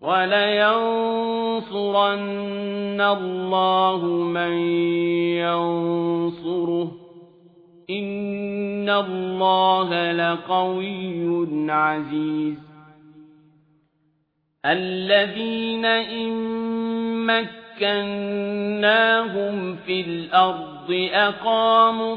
ولينصرن الله من ينصره. إن الله لقوي عزيز. الذين إن مكناهم في الأرض أقاموا